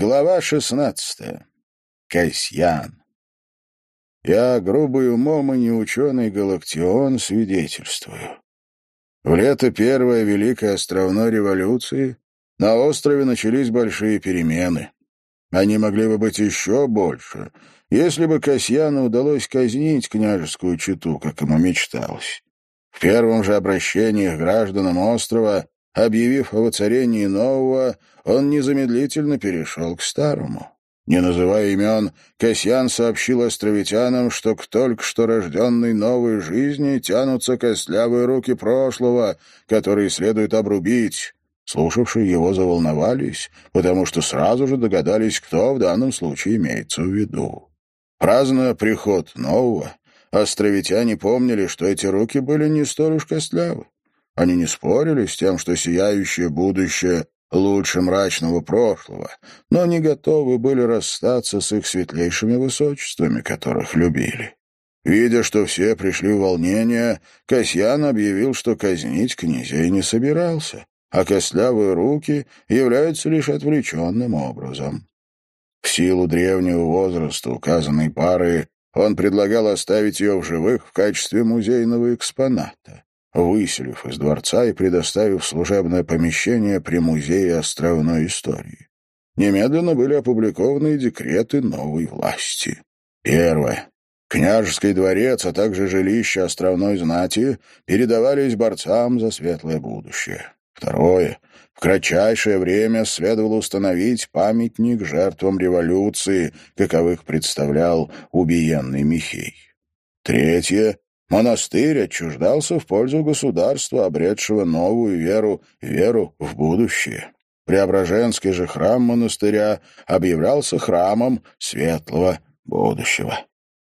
Глава шестнадцатая. Касьян. Я, грубый умом и неученый Галактион, свидетельствую. В лето первой Великой островной революции на острове начались большие перемены. Они могли бы быть еще больше, если бы Касьяну удалось казнить княжескую чету, как ему мечталось. В первом же обращении к гражданам острова, объявив о воцарении нового, он незамедлительно перешел к старому. Не называя имен, Касьян сообщил островитянам, что к только что рожденной новой жизни тянутся костлявые руки прошлого, которые следует обрубить. Слушавшие его заволновались, потому что сразу же догадались, кто в данном случае имеется в виду. Празднуя приход нового, островитяне помнили, что эти руки были не столь уж костлявы. Они не спорили с тем, что сияющее будущее лучше мрачного прошлого, но не готовы были расстаться с их светлейшими высочествами, которых любили. Видя, что все пришли в волнение, Касьян объявил, что казнить князей не собирался, а костлявые руки являются лишь отвлеченным образом. В силу древнего возраста указанной пары он предлагал оставить ее в живых в качестве музейного экспоната выселив из дворца и предоставив служебное помещение при Музее островной истории. Немедленно были опубликованы декреты новой власти. Первое. Княжеский дворец, а также жилище островной знати передавались борцам за светлое будущее. Второе. В кратчайшее время следовало установить памятник жертвам революции, каковых представлял убиенный Михей. Третье. Монастырь отчуждался в пользу государства, обретшего новую веру, веру в будущее. Преображенский же храм монастыря объявлялся храмом светлого будущего.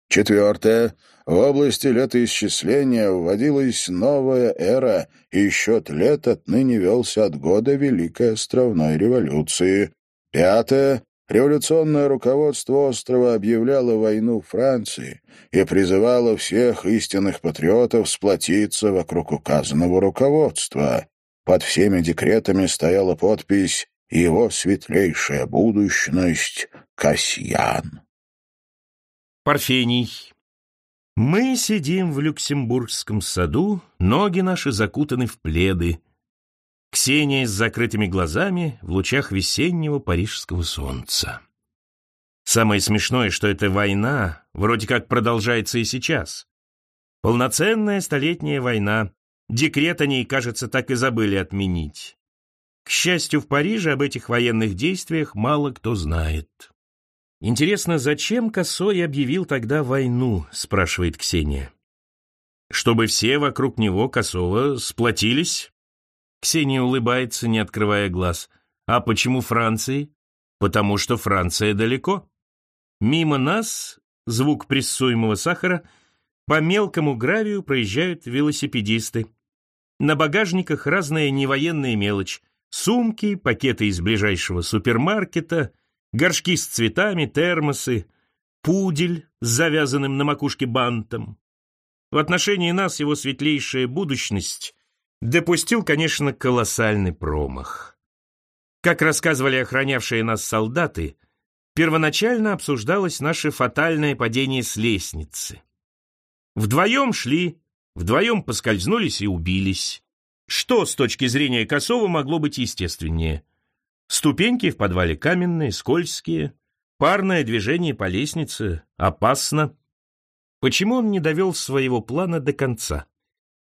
Четвертое. В области летоисчисления вводилась новая эра, и счет лет отныне велся от года Великой Островной революции. Пятое. Революционное руководство острова объявляло войну Франции и призывало всех истинных патриотов сплотиться вокруг указанного руководства. Под всеми декретами стояла подпись «Его светлейшая будущность Касьян». Парфений. Мы сидим в Люксембургском саду, ноги наши закутаны в пледы, Ксения с закрытыми глазами в лучах весеннего парижского солнца. Самое смешное, что эта война вроде как продолжается и сейчас. Полноценная столетняя война. Декрет о ней, кажется, так и забыли отменить. К счастью, в Париже об этих военных действиях мало кто знает. «Интересно, зачем Косой объявил тогда войну?» — спрашивает Ксения. «Чтобы все вокруг него, Косова, сплотились Ксения улыбается, не открывая глаз. А почему Франции? Потому что Франция далеко. Мимо нас, звук прессуемого сахара, по мелкому гравию проезжают велосипедисты. На багажниках разная невоенная мелочь. Сумки, пакеты из ближайшего супермаркета, горшки с цветами, термосы, пудель с завязанным на макушке бантом. В отношении нас его светлейшая будущность допустил, конечно, колоссальный промах. Как рассказывали охранявшие нас солдаты, первоначально обсуждалось наше фатальное падение с лестницы. Вдвоем шли, вдвоем поскользнулись и убились. Что с точки зрения Косова могло быть естественнее? Ступеньки в подвале каменные, скользкие, парное движение по лестнице опасно. Почему он не довел своего плана до конца?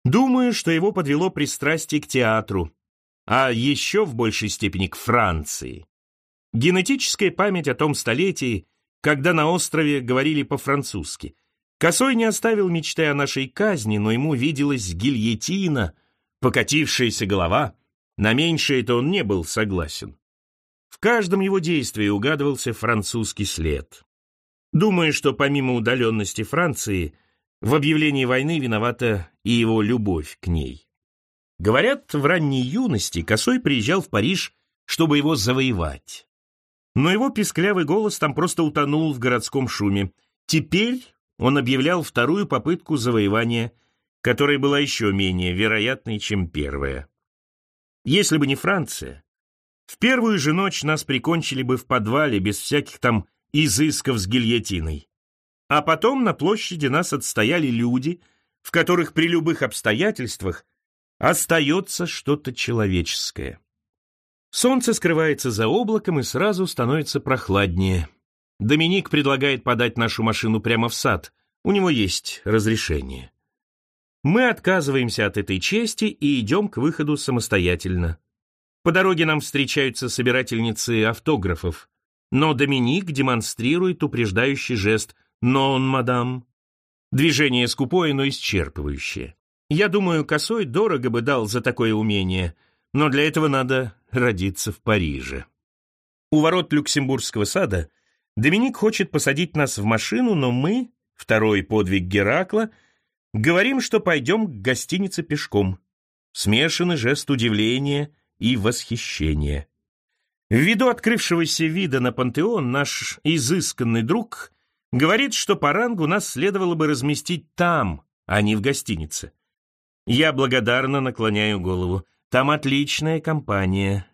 Думаю, что его подвело пристрастие к театру, а еще в большей степени к Франции. Генетическая память о том столетии, когда на острове говорили по-французски. Косой не оставил мечты о нашей казни, но ему виделась гильотина, покатившаяся голова. На меньшее-то он не был согласен. В каждом его действии угадывался французский след. Думаю, что помимо удаленности Франции, в объявлении войны виновата и его любовь к ней. Говорят, в ранней юности Косой приезжал в Париж, чтобы его завоевать. Но его писклявый голос там просто утонул в городском шуме. Теперь он объявлял вторую попытку завоевания, которая была еще менее вероятной, чем первая. Если бы не Франция, В первую же ночь нас прикончили бы в подвале без всяких там изысков с гильотиной. А потом на площади нас отстояли люди, в которых при любых обстоятельствах остается что-то человеческое. Солнце скрывается за облаком и сразу становится прохладнее. Доминик предлагает подать нашу машину прямо в сад. У него есть разрешение. Мы отказываемся от этой чести и идем к выходу самостоятельно. По дороге нам встречаются собирательницы автографов, но Доминик демонстрирует упреждающий жест «нон, мадам». Движение скупое, но исчерпывающее. Я думаю, Косой дорого бы дал за такое умение, но для этого надо родиться в Париже. У ворот Люксембургского сада Доминик хочет посадить нас в машину, но мы, второй подвиг Геракла, говорим, что пойдем к гостинице пешком. Смешанный жест удивления и восхищения. Ввиду открывшегося вида на пантеон наш изысканный друг говорит, что по рангу нас следовало бы разместить там, а не в гостинице. Я благодарно наклоняю голову. Там отличная компания.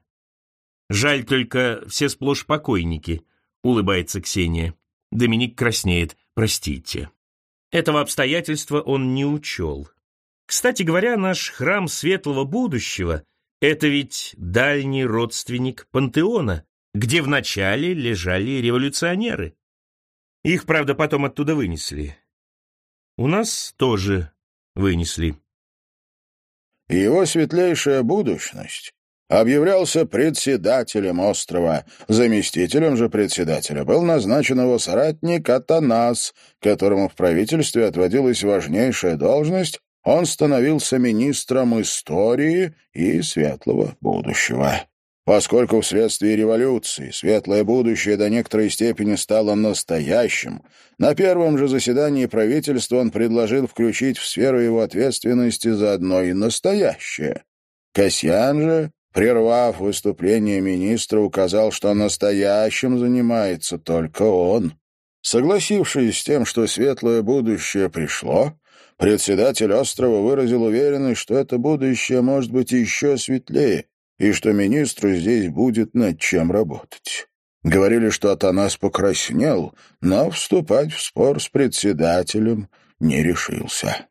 Жаль только, все сплошь покойники, улыбается Ксения. Доминик краснеет. Простите. Этого обстоятельства он не учел. Кстати говоря, наш храм светлого будущего — это ведь дальний родственник пантеона, где вначале лежали революционеры. Их, правда, потом оттуда вынесли. У нас тоже вынесли его светлейшая будущность объявлялся председателем острова. Заместителем же председателя был назначен его соратник Атанас, которому в правительстве отводилась важнейшая должность, он становился министром истории и светлого будущего. Поскольку вследствие революции светлое будущее до некоторой степени стало настоящим, на первом же заседании правительства он предложил включить в сферу его ответственности заодно и настоящее. Касьян же, прервав выступление министра, указал, что настоящим занимается только он. Согласившись с тем, что светлое будущее пришло, председатель острова выразил уверенность, что это будущее может быть еще светлее, и что министру здесь будет над чем работать. Говорили, что Атанас покраснел, но вступать в спор с председателем не решился.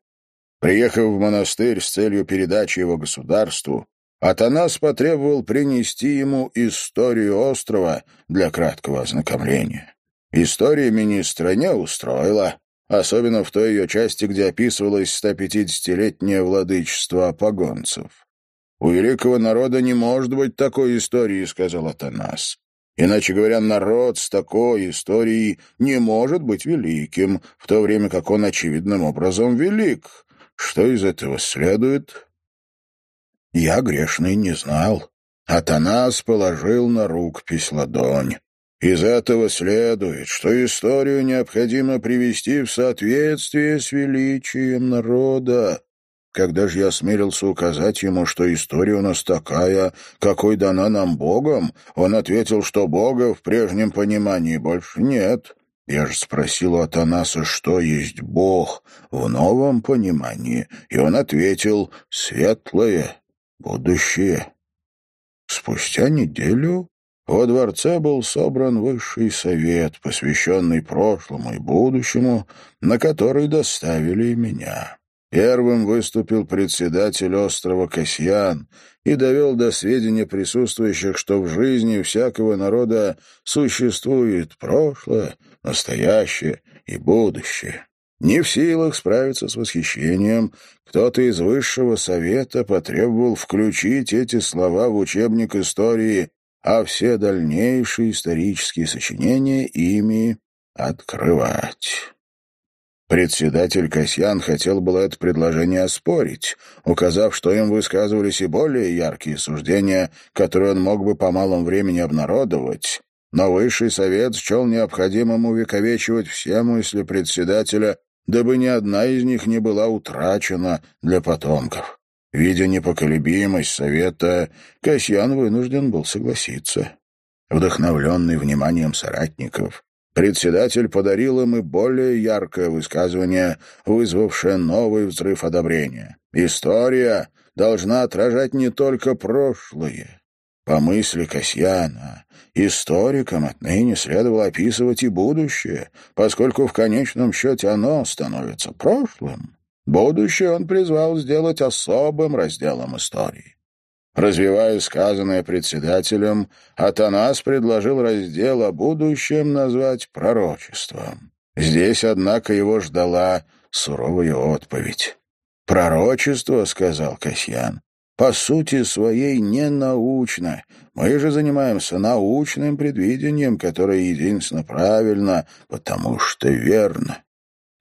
Приехав в монастырь с целью передачи его государству, Атанас потребовал принести ему историю острова для краткого ознакомления. История министра не устроила, особенно в той ее части, где описывалось 150-летнее владычество апогонцев. «У великого народа не может быть такой истории», — сказал Атанас. Иначе говоря, народ с такой историей не может быть великим, в то время как он очевидным образом велик. Что из этого следует? Я грешный не знал. Атанас положил на рукопись ладонь. Из этого следует, что историю необходимо привести в соответствие с величием народа. Когда же я осмелился указать ему, что история у нас такая, какой дана нам Богом, он ответил, что Бога в прежнем понимании больше нет. Я же спросил у Атанаса, что есть Бог в новом понимании, и он ответил «светлое будущее». Спустя неделю во дворце был собран высший совет, посвященный прошлому и будущему, на который доставили меня. Первым выступил председатель острова Касьян и довел до сведения присутствующих, что в жизни всякого народа существует прошлое, настоящее и будущее. Не в силах справиться с восхищением, кто-то из высшего совета потребовал включить эти слова в учебник истории, а все дальнейшие исторические сочинения ими открывать. Председатель Касьян хотел было это предложение оспорить, указав, что им высказывались и более яркие суждения, которые он мог бы по малому времени обнародовать, но Высший Совет счел необходимым увековечивать все мысли председателя, дабы ни одна из них не была утрачена для потомков. Видя непоколебимость Совета, Касьян вынужден был согласиться. Вдохновленный вниманием соратников, Председатель подарил им и более яркое высказывание, вызвавшее новый взрыв одобрения. История должна отражать не только прошлое, По мысли Касьяна, историкам отныне следовало описывать и будущее, поскольку в конечном счете оно становится прошлым. Будущее он призвал сделать особым разделом истории. Развивая сказанное председателем, Атанас предложил раздел о будущем назвать пророчеством. Здесь, однако, его ждала суровая отповедь. «Пророчество», — сказал Касьян, — «по сути своей не научно. Мы же занимаемся научным предвидением, которое единственно правильно, потому что верно.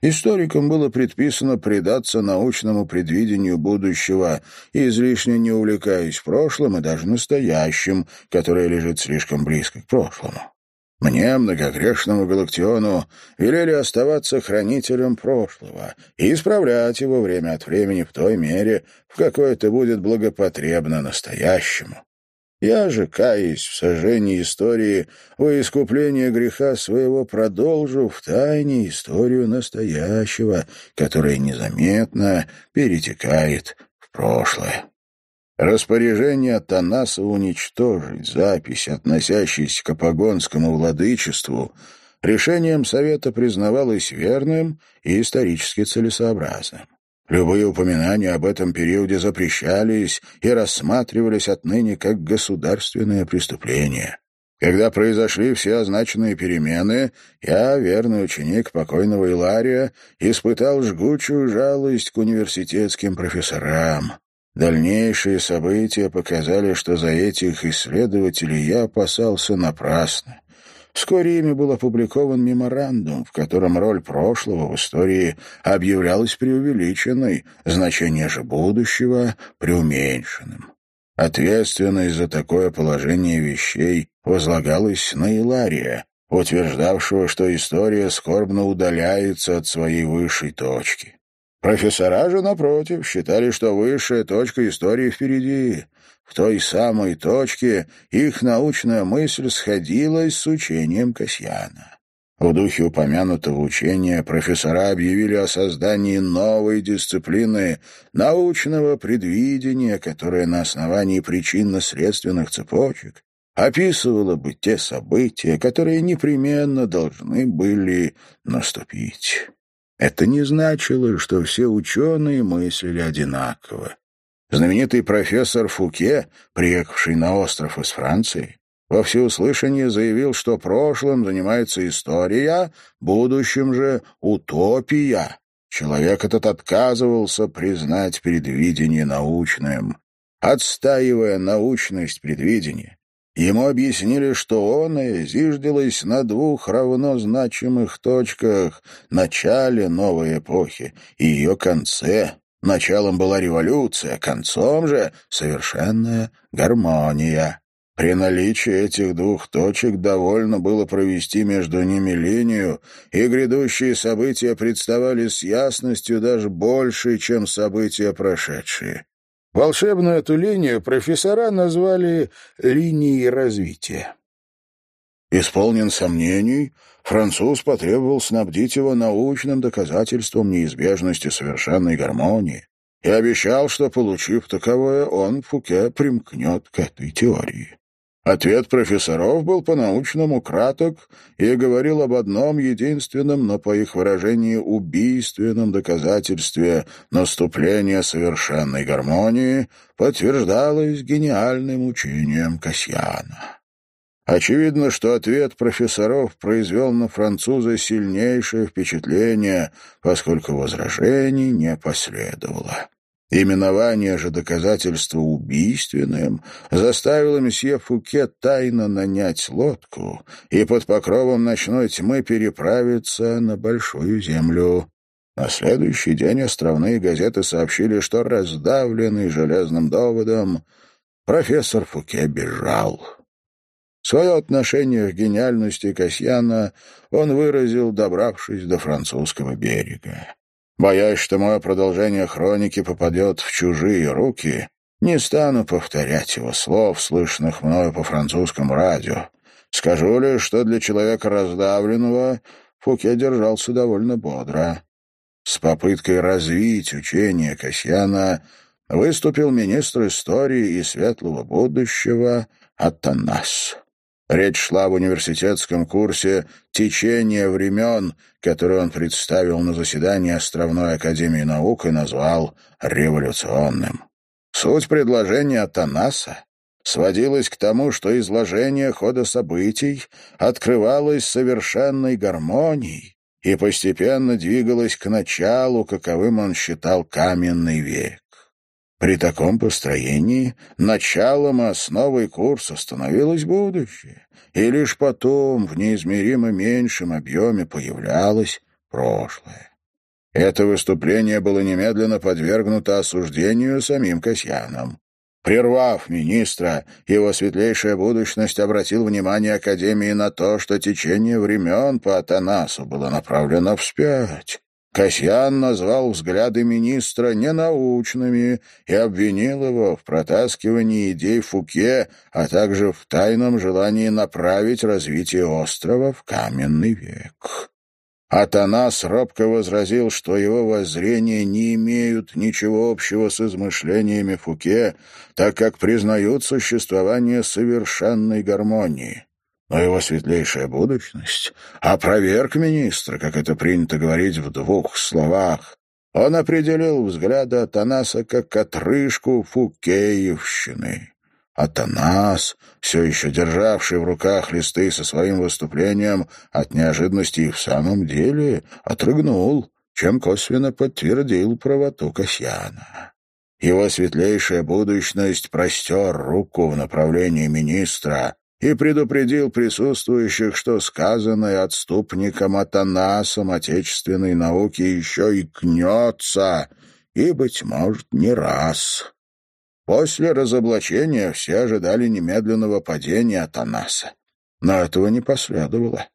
Историкам было предписано предаться научному предвидению будущего, излишне не увлекаясь прошлым и даже настоящим, которое лежит слишком близко к прошлому. Мне, многогрешному Галактиону, велели оставаться хранителем прошлого и исправлять его время от времени в той мере, в какой это будет благопотребно настоящему. Я же, каясь в сожжении истории, во искупление греха своего продолжу в тайне историю настоящего, которая незаметно перетекает в прошлое. Распоряжение Танаса уничтожить запись, относящаяся к Апогонскому владычеству, решением Совета признавалось верным и исторически целесообразным. Любые упоминания об этом периоде запрещались и рассматривались отныне как государственное преступление. Когда произошли все означенные перемены, я, верный ученик покойного Илария, испытал жгучую жалость к университетским профессорам. Дальнейшие события показали, что за этих исследователей я опасался напрасно. Вскоре ими был опубликован меморандум, в котором роль прошлого в истории объявлялась преувеличенной, значение же будущего — преуменьшенным. Ответственность за такое положение вещей возлагалась на Илария, утверждавшего, что история скорбно удаляется от своей высшей точки. Профессора же, напротив, считали, что высшая точка истории впереди, в той самой точке их научная мысль сходилась с учением Касьяна. В духе упомянутого учения профессора объявили о создании новой дисциплины научного предвидения, которая на основании причинно-следственных цепочек описывала бы те события, которые непременно должны были наступить. Это не значило, что все ученые мыслили одинаково. Знаменитый профессор Фуке, приехавший на остров из Франции, во всеуслышание заявил, что прошлым занимается история, будущим же утопия. Человек этот отказывался признать предвидение научным. Отстаивая научность предвидения, ему объяснили, что он зиждилось на двух равнозначимых точках — начале новой эпохи и ее конце, Началом была революция, концом же — совершенная гармония. При наличии этих двух точек довольно было провести между ними линию, и грядущие события представали с ясностью даже больше, чем события прошедшие. Волшебную эту линию профессора назвали «линией развития». Исполнен сомнений, француз потребовал снабдить его научным доказательством неизбежности совершенной гармонии и обещал, что, получив таковое, он, Фуке, примкнет к этой теории. Ответ профессоров был по-научному краток и говорил об одном единственном, но, по их выражению, убийственном доказательстве наступления совершенной гармонии подтверждалось гениальным учением Касьяна. Очевидно, что ответ профессоров произвел на француза сильнейшее впечатление, поскольку возражений не последовало. Именование же доказательства убийственным заставило месье Фуке тайно нанять лодку и под покровом ночной тьмы переправиться на Большую Землю. На следующий день островные газеты сообщили, что раздавленный железным доводом профессор Фуке бежал. Свое отношение к гениальности Касьяна он выразил, добравшись до французского берега. Боясь, что мое продолжение хроники попадет в чужие руки, не стану повторять его слов, слышных мною по французскому радио. Скажу лишь, что для человека раздавленного Фуке держался довольно бодро. С попыткой развить учение Касьяна выступил министр истории и светлого будущего Атанас. Речь шла в университетском курсе «Течение времен», который он представил на заседании Островной Академии Наук и назвал «революционным». Суть предложения Атанаса сводилась к тому, что изложение хода событий открывалось совершенной гармонией и постепенно двигалось к началу, каковым он считал каменный век. При таком построении началом и основой курса становилось будущее, и лишь потом в неизмеримо меньшем объеме появлялось прошлое. Это выступление было немедленно подвергнуто осуждению самим Касьяном. Прервав министра, его светлейшая будущность обратил внимание Академии на то, что течение времен по Атанасу было направлено вспять, Касьян назвал взгляды министра ненаучными и обвинил его в протаскивании идей Фуке, а также в тайном желании направить развитие острова в каменный век. Атанас робко возразил, что его воззрения не имеют ничего общего с измышлениями Фуке, так как признают существование совершенной гармонии но его светлейшая будущность опроверг министра, как это принято говорить в двух словах. Он определил взгляды Атанаса как отрыжку фукеевщины. Атанас, все еще державший в руках листы со своим выступлением, от неожиданности и в самом деле отрыгнул, чем косвенно подтвердил правоту Касьяна. Его светлейшая будущность простер руку в направлении министра, и предупредил присутствующих, что сказанное отступником Атанасом отечественной науки еще и кнется, и, быть может, не раз. После разоблачения все ожидали немедленного падения Атанаса, но этого не последовало.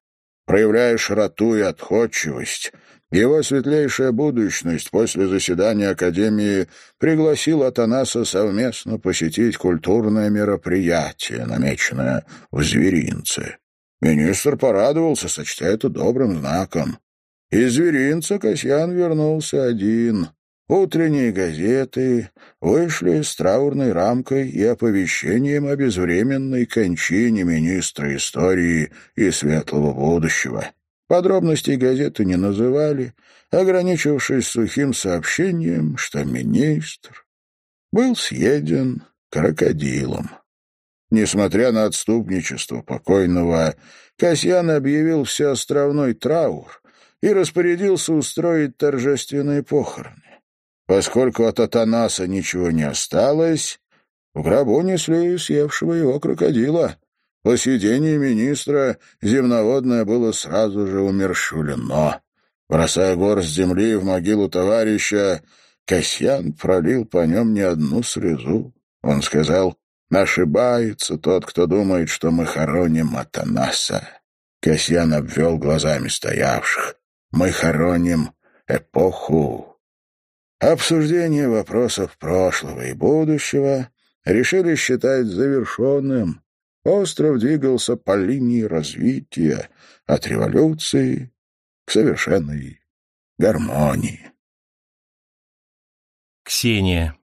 Проявляя широту и отходчивость, его светлейшая будущность после заседания Академии пригласил Атанаса совместно посетить культурное мероприятие, намеченное в зверинце. Министр порадовался, сочтя это добрым знаком. Из зверинца Касьян вернулся один. Утренние газеты вышли с траурной рамкой и оповещением о безвременной кончине министра истории и светлого будущего. Подробностей газеты не называли, ограничившись сухим сообщением, что министр был съеден крокодилом. Несмотря на отступничество покойного, Касьян объявил всеостровной траур и распорядился устроить торжественные похороны. Поскольку от Атанаса ничего не осталось, в гробу несли съевшего его крокодила. По сидении министра земноводное было сразу же умерщвлено. Бросая горсть земли в могилу товарища, Касьян пролил по нем не одну слезу. Он сказал, «Ошибается тот, кто думает, что мы хороним Атанаса». Касьян обвел глазами стоявших. «Мы хороним эпоху». Обсуждение вопросов прошлого и будущего решили считать завершенным, Остров двигался по линии развития от революции к совершенной гармонии. Ксения.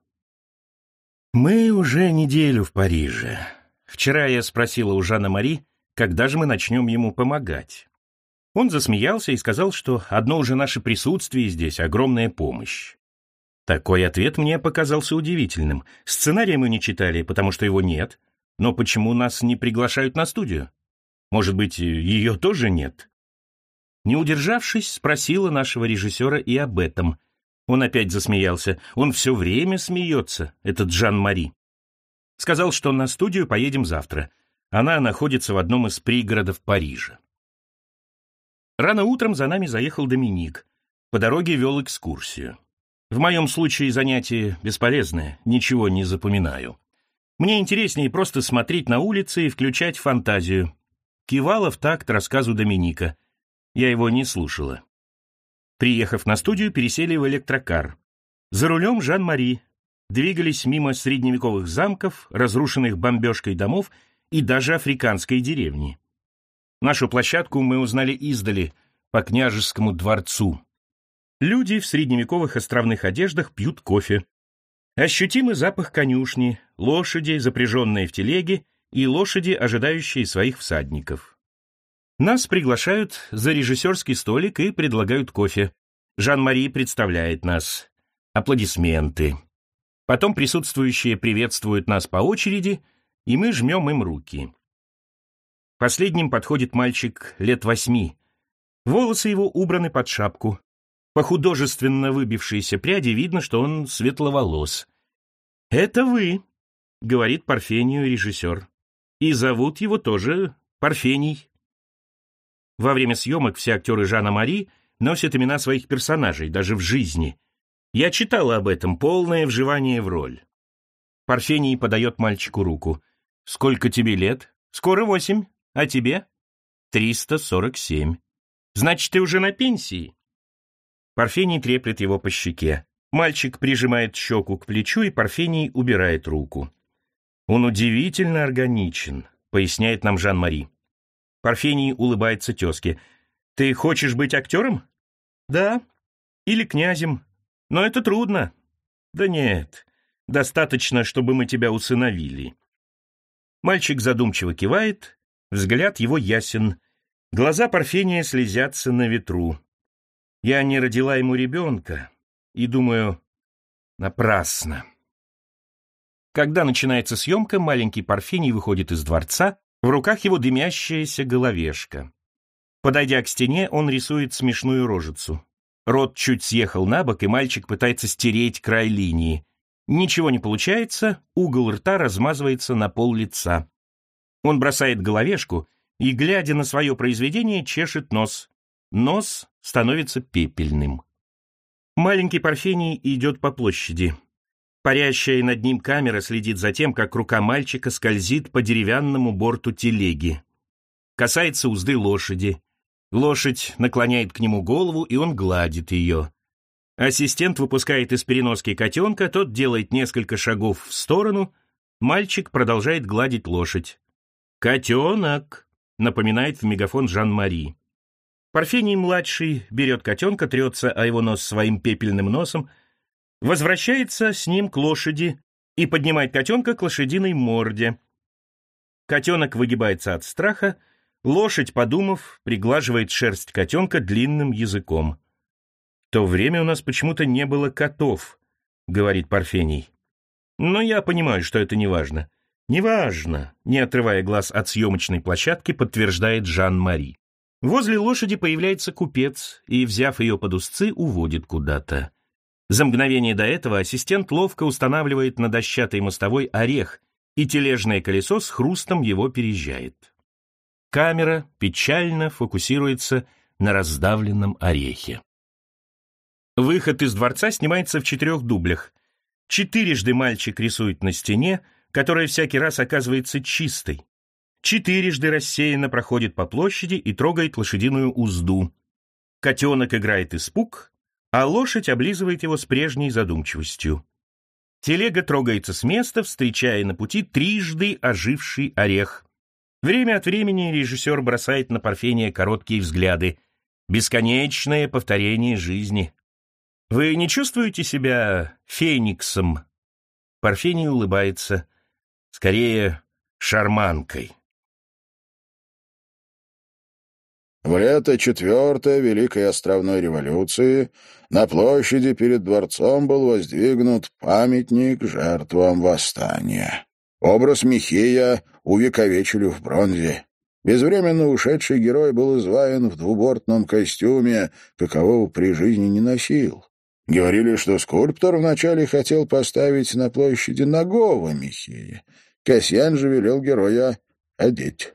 Мы уже неделю в Париже. Вчера я спросила у Жана Мари, когда же мы начнем ему помогать. Он засмеялся и сказал, что одно уже наше присутствие здесь — огромная помощь. Такой ответ мне показался удивительным. Сценария мы не читали, потому что его нет, но почему нас не приглашают на студию? Может быть, ее тоже нет? Не удержавшись, спросила нашего режиссера и об этом. Он опять засмеялся. Он все время смеется, этот Жан-Мари. Сказал, что на студию поедем завтра. Она находится в одном из пригородов Парижа. Рано утром за нами заехал Доминик. По дороге вел экскурсию. В моем случае занятие бесполезное, ничего не запоминаю. Мне интереснее просто смотреть на улицы и включать фантазию. Кивала в такт рассказу Доминика. Я его не слушала. Приехав на студию, пересели в электрокар. За рулем Жан-Мари. Двигались мимо средневековых замков, разрушенных бомбежкой домов и даже африканской деревни. Нашу площадку мы узнали издали, по княжескому дворцу. Люди в средневековых островных одеждах пьют кофе. Ощутимый запах конюшни, лошади, запряженные в телеге, и лошади, ожидающие своих всадников. Нас приглашают за режиссерский столик и предлагают кофе. Жан-Мари представляет нас. Аплодисменты. Потом присутствующие приветствуют нас по очереди, и мы жмем им руки. Последним подходит мальчик лет восьми. Волосы его убраны под шапку. По художественно выбившейся пряди видно, что он светловолос. «Это вы», — говорит Парфению режиссер. «И зовут его тоже Парфений». Во время съемок все актеры Жана Мари носят имена своих персонажей, даже в жизни. Я читала об этом, полное вживание в роль. Парфений подает мальчику руку. «Сколько тебе лет?» «Скоро восемь. А тебе?» «Триста сорок семь». «Значит, ты уже на пенсии?» Парфений треплет его по щеке. Мальчик прижимает щеку к плечу, и Парфений убирает руку. «Он удивительно органичен», — поясняет нам Жан-Мари. Парфений улыбается тезке. «Ты хочешь быть актером?» «Да. Или князем. Но это трудно». «Да нет. Достаточно, чтобы мы тебя усыновили». Мальчик задумчиво кивает, взгляд его ясен. Глаза Парфения слезятся на ветру. Я не родила ему ребенка, и думаю, напрасно. Когда начинается съемка, маленький Парфений выходит из дворца, в руках его дымящаяся головешка. Подойдя к стене, он рисует смешную рожицу. Рот чуть съехал на бок, и мальчик пытается стереть край линии. Ничего не получается, угол рта размазывается на пол лица. Он бросает головешку и, глядя на свое произведение, чешет нос. Нос становится пепельным. Маленький Парфений идет по площади. Парящая над ним камера следит за тем, как рука мальчика скользит по деревянному борту телеги. Касается узды лошади. Лошадь наклоняет к нему голову, и он гладит ее. Ассистент выпускает из переноски котенка, тот делает несколько шагов в сторону, мальчик продолжает гладить лошадь. «Котенок!» — напоминает в мегафон Жан-Мари. Парфений-младший берет котенка, трется о его нос своим пепельным носом, возвращается с ним к лошади и поднимает котенка к лошадиной морде. Котенок выгибается от страха, лошадь, подумав, приглаживает шерсть котенка длинным языком то время у нас почему-то не было котов», — говорит Парфений. «Но я понимаю, что это не важно». «Не важно», — не отрывая глаз от съемочной площадки, подтверждает Жан-Мари. Возле лошади появляется купец и, взяв ее под узцы, уводит куда-то. За мгновение до этого ассистент ловко устанавливает на дощатой мостовой орех, и тележное колесо с хрустом его переезжает. Камера печально фокусируется на раздавленном орехе. Выход из дворца снимается в четырех дублях. Четырежды мальчик рисует на стене, которая всякий раз оказывается чистой. Четырежды рассеянно проходит по площади и трогает лошадиную узду. Котенок играет испуг, а лошадь облизывает его с прежней задумчивостью. Телега трогается с места, встречая на пути трижды оживший орех. Время от времени режиссер бросает на Парфения короткие взгляды. Бесконечное повторение жизни. Вы не чувствуете себя фениксом? Парфений улыбается. Скорее, шарманкой. В лето четвертой Великой Островной революции на площади перед дворцом был воздвигнут памятник жертвам восстания. Образ Михея увековечили в бронзе. Безвременно ушедший герой был изваян в двубортном костюме, какового при жизни не носил. Говорили, что скульптор вначале хотел поставить на площади ногого Михея. Касьян же велел героя одеть.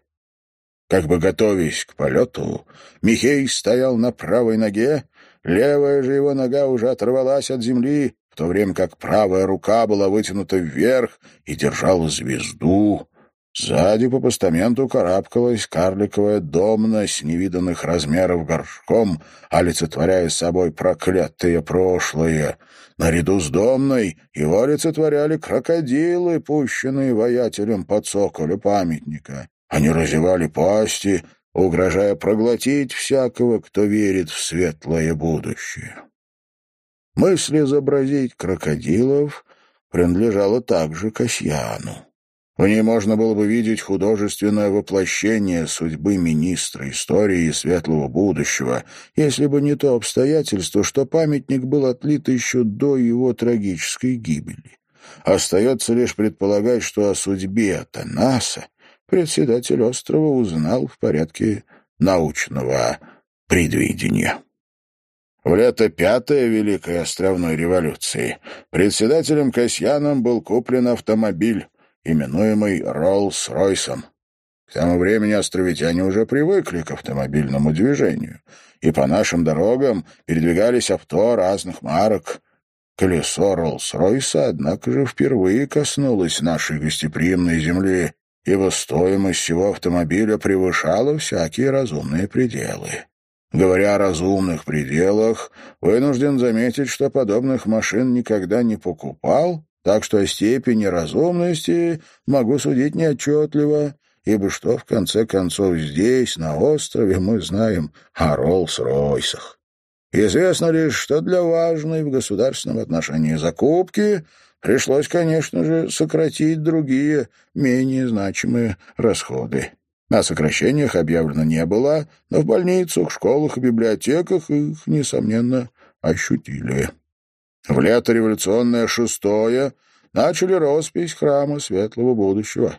Как бы готовясь к полету, Михей стоял на правой ноге, левая же его нога уже оторвалась от земли, в то время как правая рука была вытянута вверх и держала звезду. Сзади по постаменту карабкалась карликовая домна с невиданных размеров горшком, олицетворяя собой проклятое прошлое. Наряду с домной его олицетворяли крокодилы, пущенные воятелем под цоколю памятника. Они разевали пасти, угрожая проглотить всякого, кто верит в светлое будущее. Мысль изобразить крокодилов принадлежала также Касьяну. В ней можно было бы видеть художественное воплощение судьбы министра истории и светлого будущего, если бы не то обстоятельство, что памятник был отлит еще до его трагической гибели. Остается лишь предполагать, что о судьбе Танаса председатель острова узнал в порядке научного предвидения. В лето пятой Великой островной революции председателем Касьяном был куплен автомобиль, именуемый Роллс-Ройсом. К тому времени островитяне уже привыкли к автомобильному движению, и по нашим дорогам передвигались авто разных марок. Колесо Роллс-Ройса, однако же, впервые коснулось нашей гостеприимной земли, ибо стоимость всего автомобиля превышала всякие разумные пределы. Говоря о разумных пределах, вынужден заметить, что подобных машин никогда не покупал, так что о степени разумности могу судить неотчетливо, ибо что, в конце концов, здесь, на острове, мы знаем о Роллс-Ройсах. Известно лишь, что для важной в государственном отношении закупки пришлось, конечно же, сократить другие, менее значимые расходы. О сокращениях объявлено не было, но в больницах, школах и библиотеках их, несомненно, ощутили. В лето революционное шестое начали роспись храма светлого будущего.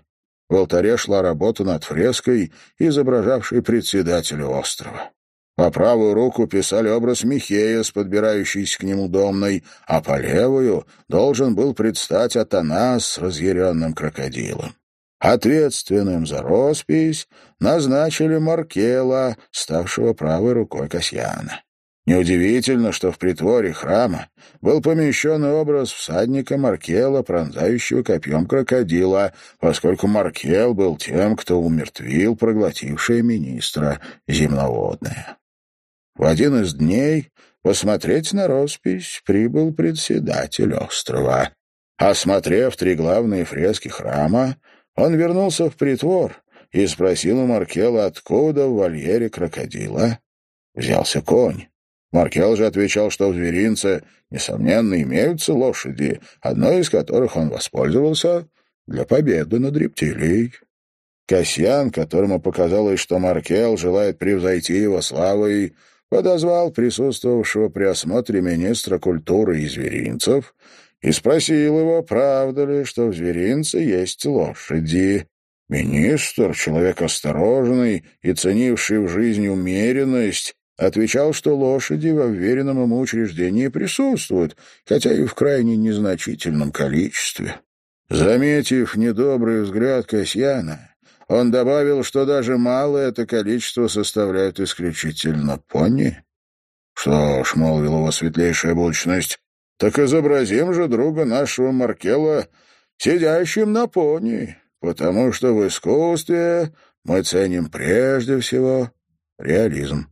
В алтаре шла работа над фреской, изображавшей председателя острова. По правую руку писали образ Михея с подбирающейся к нему домной, а по левую должен был предстать Атанас с разъяренным крокодилом. Ответственным за роспись назначили Маркела, ставшего правой рукой Касьяна. Неудивительно, что в притворе храма был помещен образ всадника Маркела, пронзающего копьем крокодила, поскольку Маркел был тем, кто умертвил проглотившее министра земноводное. В один из дней посмотреть на роспись прибыл председатель острова. Осмотрев три главные фрески храма, он вернулся в притвор и спросил у Маркела, откуда в вольере крокодила взялся конь. Маркел же отвечал, что в зверинце, несомненно, имеются лошади, одной из которых он воспользовался для победы над рептилией. Касьян, которому показалось, что Маркел желает превзойти его славой, подозвал присутствовавшего при осмотре министра культуры и зверинцев и спросил его, правда ли, что в зверинце есть лошади. Министр, человек осторожный и ценивший в жизни умеренность, отвечал, что лошади в уверенном ему учреждении присутствуют, хотя и в крайне незначительном количестве. Заметив недобрый взгляд Касьяна, он добавил, что даже малое это количество составляет исключительно пони. «Что ж», — молвил его светлейшая будущность, — «так изобразим же друга нашего Маркела сидящим на пони, потому что в искусстве мы ценим прежде всего реализм».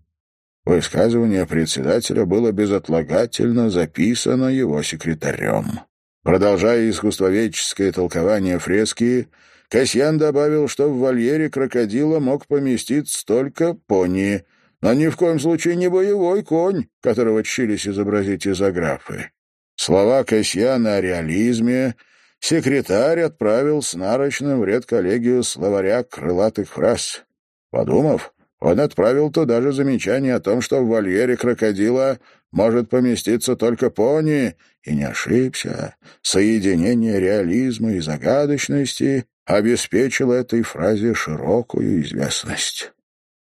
Высказывание председателя было безотлагательно записано его секретарем. Продолжая искусствоведческое толкование фрески, Касьян добавил, что в вольере крокодила мог поместиться только пони, но ни в коем случае не боевой конь, которого чились изобразить изографы. Слова Касьяна о реализме секретарь отправил с нарочным в редколлегию словаря крылатых фраз. Подумав, он отправил туда же замечание о том, что в вольере крокодила может поместиться только пони, и не ошибся. Соединение реализма и загадочности обеспечил этой фразе широкую известность.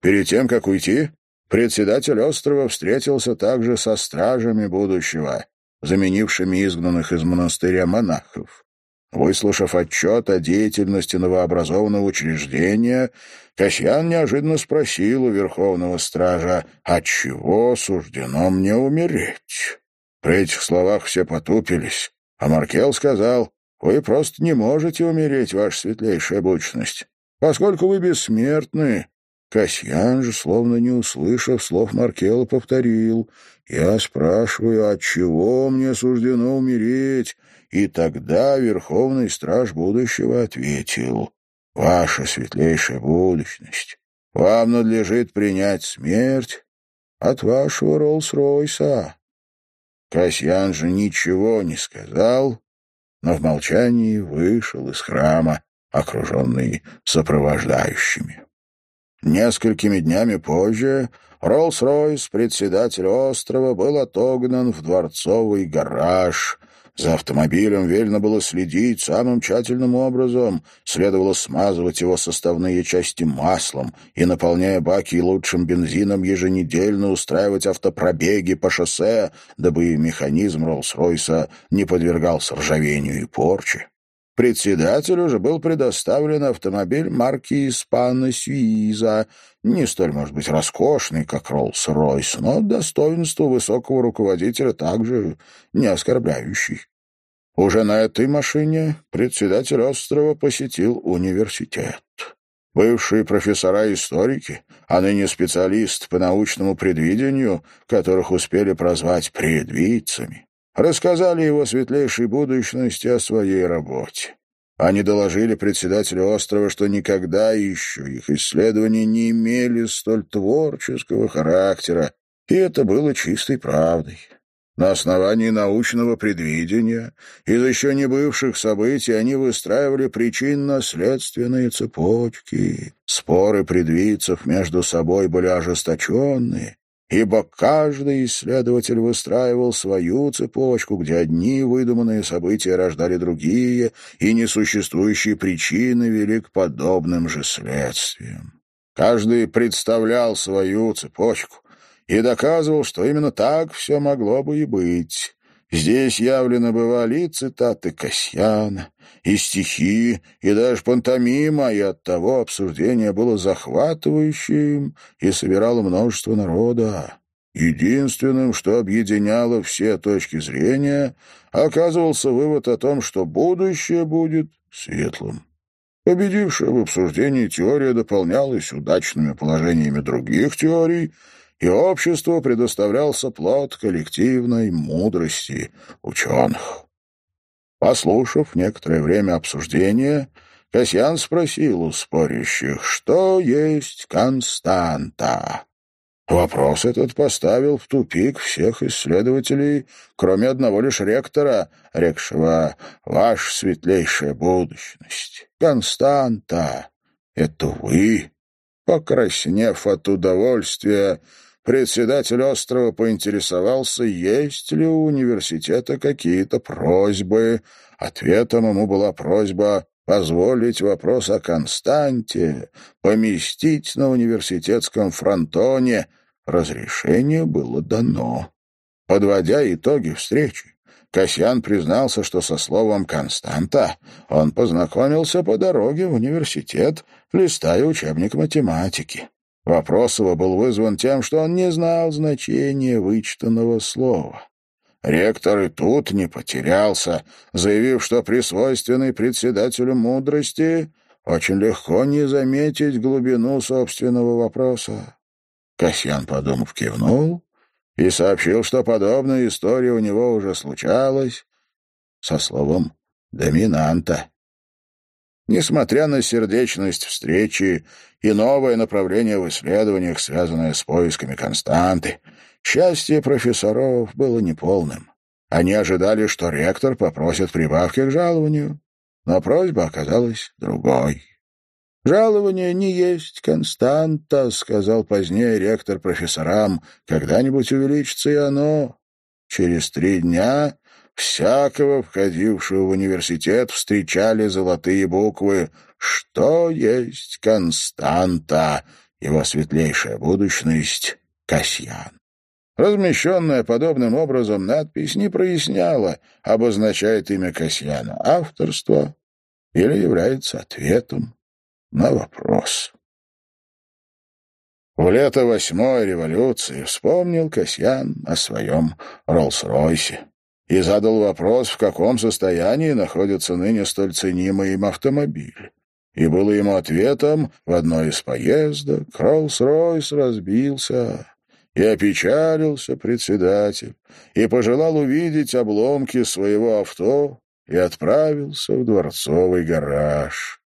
Перед тем, как уйти, председатель острова встретился также со стражами будущего, заменившими изгнанных из монастыря монахов. Выслушав отчет о деятельности новообразованного учреждения, Касьян неожиданно спросил у верховного стража, «Отчего суждено мне умереть?» При этих словах все потупились, а Маркел сказал, вы просто не можете умереть, ваша светлейшая бучность, поскольку вы бессмертны. Касьян же, словно не услышав слов Маркела, повторил. «Я спрашиваю, от чего мне суждено умереть?» И тогда Верховный Страж Будущего ответил. «Ваша светлейшая будущность, вам надлежит принять смерть от вашего Роллс-Ройса». Касьян же ничего не сказал, но в молчании вышел из храма, окруженный сопровождающими. Несколькими днями позже Роллс-Ройс, председатель острова, был отогнан в дворцовый гараж. За автомобилем велено было следить самым тщательным образом. Следовало смазывать его составные части маслом и, наполняя баки лучшим бензином, еженедельно устраивать автопробеги по шоссе, дабы механизм Роллс-Ройса не подвергался ржавению и порче. Председателю же был предоставлен автомобиль марки «Испана Сюиза», не столь, может быть, роскошный, как Роллс-Ройс, но достоинство высокого руководителя также не оскорбляющий. Уже на этой машине председатель острова посетил университет. Бывшие профессора-историки, а ныне специалист по научному предвидению, которых успели прозвать предвидцами, рассказали его светлейшей будущности о своей работе. Они доложили председателю острова, что никогда еще их исследования не имели столь творческого характера, и это было чистой правдой. На основании научного предвидения из еще не бывших событий они выстраивали причинно-следственные цепочки. Споры предвидцев между собой были ожесточенные, ибо каждый исследователь выстраивал свою цепочку, где одни выдуманные события рождали другие, и несуществующие причины вели к подобным же следствиям. Каждый представлял свою цепочку и доказывал, что именно так все могло бы и быть. Здесь явлено бывали и цитаты Касьяна, и стихи, и даже пантомима, и оттого обсуждение было захватывающим и собирало множество народа. Единственным, что объединяло все точки зрения, оказывался вывод о том, что будущее будет светлым. Победившая в обсуждении теория дополнялась удачными положениями других теорий — и обществу предоставлялся плод коллективной мудрости ученых. Послушав некоторое время обсуждения, Касьян спросил у спорящих, что есть константа. Вопрос этот поставил в тупик всех исследователей, кроме одного лишь ректора, рекшего «Ваша светлейшая будущность». Константа — это вы. Покраснев от удовольствия, Председатель острова поинтересовался, есть ли у университета какие-то просьбы. Ответом ему была просьба позволить вопрос о Константе поместить на университетском фронтоне. Разрешение было дано. Подводя итоги встречи, Касьян признался, что со словом «Константа» он познакомился по дороге в университет, листая учебник математики. Вопрос его был вызван тем, что он не знал значения вычитанного слова. Ректор и тут не потерялся, заявив, что при свойственной председателю мудрости очень легко не заметить глубину собственного вопроса. Касьян, подумав, кивнул и сообщил, что подобная история у него уже случалась со словом «доминанта». Несмотря на сердечность встречи и новое направление в исследованиях, связанное с поисками константы, счастье профессоров было неполным. Они ожидали, что ректор попросит прибавки к жалованию, но просьба оказалась другой. «Жалование не есть константа», — сказал позднее ректор профессорам, — «когда-нибудь увеличится и оно. Через три дня Всякого, входившего в университет, встречали золотые буквы «Что есть константа?» Его светлейшая будущность — Касьян. Размещенная подобным образом надпись не проясняла, обозначает имя Касьяна авторство или является ответом на вопрос. В лето восьмой революции вспомнил Касьян о своем Роллс-Ройсе и задал вопрос, в каком состоянии находится ныне столь ценимый им автомобиль. И было ему ответом в одной из поездок Роллс-Ройс разбился, и опечалился председатель, и пожелал увидеть обломки своего авто, и отправился в дворцовый гараж.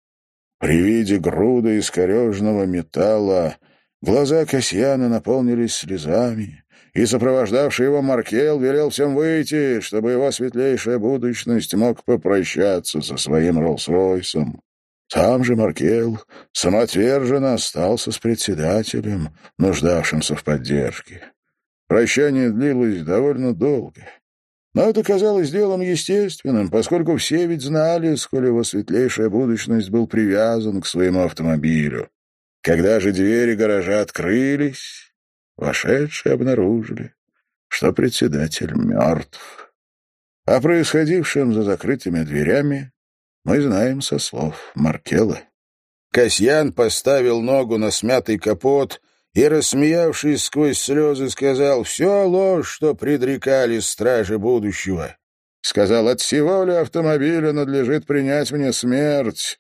При виде груды искорежного металла глаза Касьяна наполнились слезами, и сопровождавший его Маркел велел всем выйти, чтобы его светлейшая будущность мог попрощаться со своим Роллс-Ройсом. Сам же Маркел самоотверженно остался с председателем, нуждавшимся в поддержке. Прощание длилось довольно долго. Но это казалось делом естественным, поскольку все ведь знали, сколь его светлейшая будущность был привязан к своему автомобилю. Когда же двери гаража открылись, вошедшие обнаружили, что председатель мертв. О происходившем за закрытыми дверями мы знаем со слов Маркела. Касьян поставил ногу на смятый капот и, рассмеявшись сквозь слезы, сказал «Все ложь, что предрекали стражи будущего». Сказал «От всего ли автомобиля надлежит принять мне смерть?»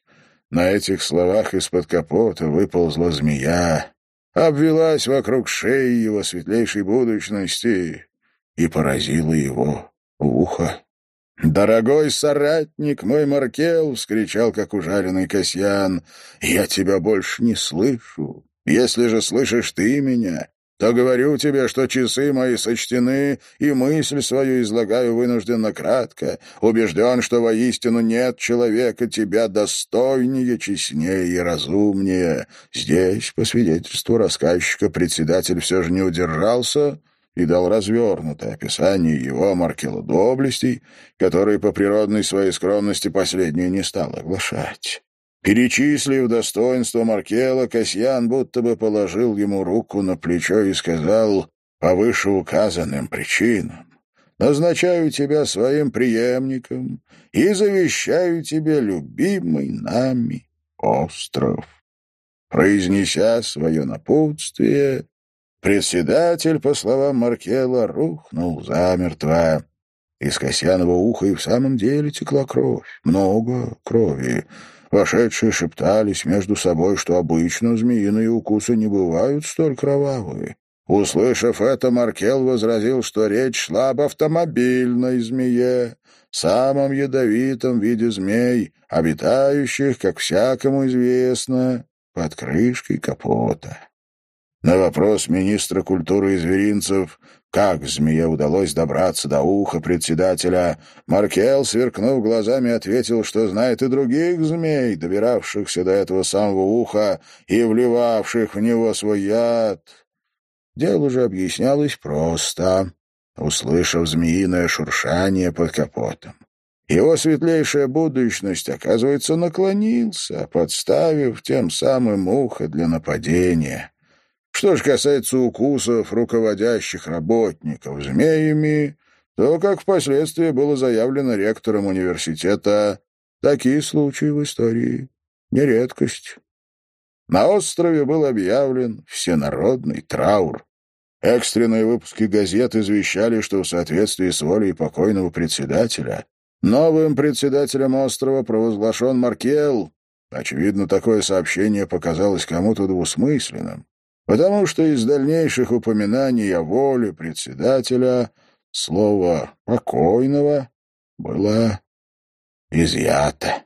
На этих словах из-под капота выползла змея, обвелась вокруг шеи его светлейшей будущности и поразила его ухо. «Дорогой соратник мой Маркел!» — вскричал, как ужаленный Касьян. «Я тебя больше не слышу. Если же слышишь ты меня, то говорю тебе, что часы мои сочтены, и мысль свою излагаю вынужденно кратко, убежден, что воистину нет человека тебя достойнее, честнее и разумнее. Здесь, по свидетельству рассказчика, председатель все же не удержался и дал развернутое описание его Маркела доблестей, которые по природной своей скромности последнюю не стал оглашать. Перечислив достоинство Маркела, Касьян будто бы положил ему руку на плечо и сказал по вышеуказанным причинам назначаю тебя своим преемником и завещаю тебе любимый нами остров. Произнеся свое напутствие, Председатель, по словам Маркела, рухнул замертво. Из Касьянова уха и в самом деле текла кровь, много крови. Вошедшие шептались между собой, что обычно змеиные укусы не бывают столь кровавые. Услышав это, Маркел возразил, что речь шла об автомобильной змее, самом ядовитом виде змей, обитающих, как всякому известно, под крышкой капота. На вопрос министра культуры и зверинцев, как змее удалось добраться до уха председателя, Маркел, сверкнув глазами, ответил, что знает и других змей, добиравшихся до этого самого уха и вливавших в него свой яд. Дело же объяснялось просто, услышав змеиное шуршание под капотом. Его светлейшая будущность, оказывается, наклонился, подставив тем самым ухо для нападения. Что же касается укусов руководящих работников змеями, то, как впоследствии было заявлено ректором университета, такие случаи в истории не редкость. На острове был объявлен всенародный траур. Экстренные выпуски газет извещали, что в соответствии с волей покойного председателя новым председателем острова провозглашен Маркел. Очевидно, такое сообщение показалось кому-то двусмысленным потому что из дальнейших упоминаний о воле председателя слово «покойного» было изъято.